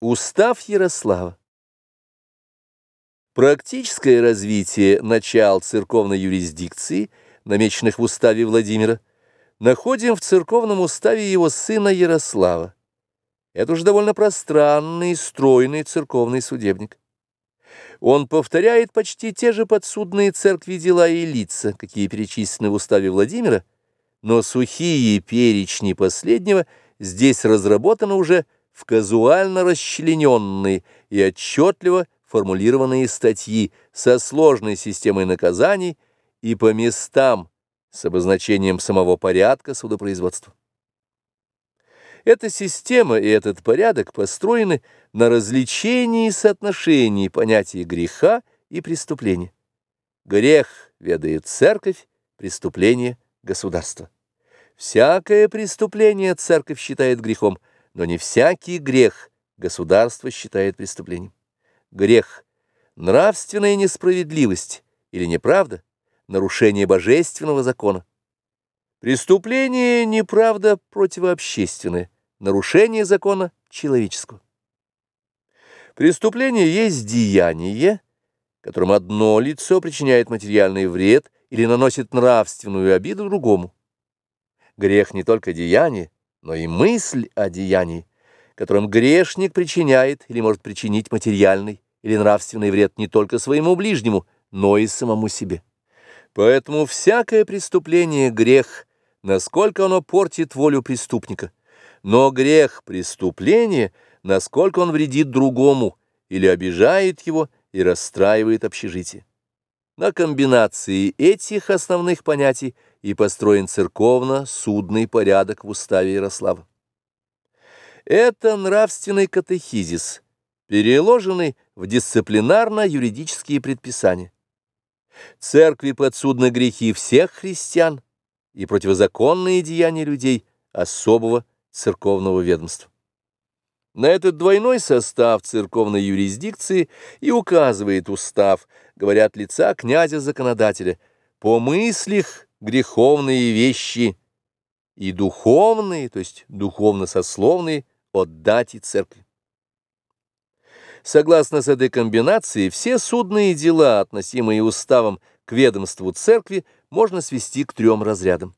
Устав Ярослава Практическое развитие начал церковной юрисдикции, намеченных в уставе Владимира, находим в церковном уставе его сына Ярослава. Это уже довольно пространный, стройный церковный судебник. Он повторяет почти те же подсудные церкви дела и лица, какие перечислены в уставе Владимира, но сухие перечни последнего здесь разработаны уже в казуально расчлененные и отчетливо формулированные статьи со сложной системой наказаний и по местам с обозначением самого порядка судопроизводства. Эта система и этот порядок построены на развлечении соотношений понятий греха и преступления. Грех ведает церковь, преступление – государство. Всякое преступление церковь считает грехом – но не всякий грех государство считает преступлением. Грех – нравственная несправедливость или неправда, нарушение божественного закона. Преступление – неправда противообщественное, нарушение закона человеческого. Преступление есть деяние, которым одно лицо причиняет материальный вред или наносит нравственную обиду другому. Грех не только деяние, но и мысль о деянии, которым грешник причиняет или может причинить материальный или нравственный вред не только своему ближнему, но и самому себе. Поэтому всякое преступление – грех, насколько оно портит волю преступника. Но грех преступления, насколько он вредит другому или обижает его и расстраивает общежитие. На комбинации этих основных понятий и построен церковно-судный порядок в уставе Ярослава. Это нравственный катехизис, переложенный в дисциплинарно-юридические предписания. Церкви подсудны грехи всех христиан и противозаконные деяния людей особого церковного ведомства. На этот двойной состав церковной юрисдикции и указывает устав, говорят лица князя-законодателя, по мыслях греховные вещи и духовные, то есть духовно-сословные, отдать и церкви. Согласно с этой комбинацией, все судные дела, относимые уставом к ведомству церкви, можно свести к трем разрядам.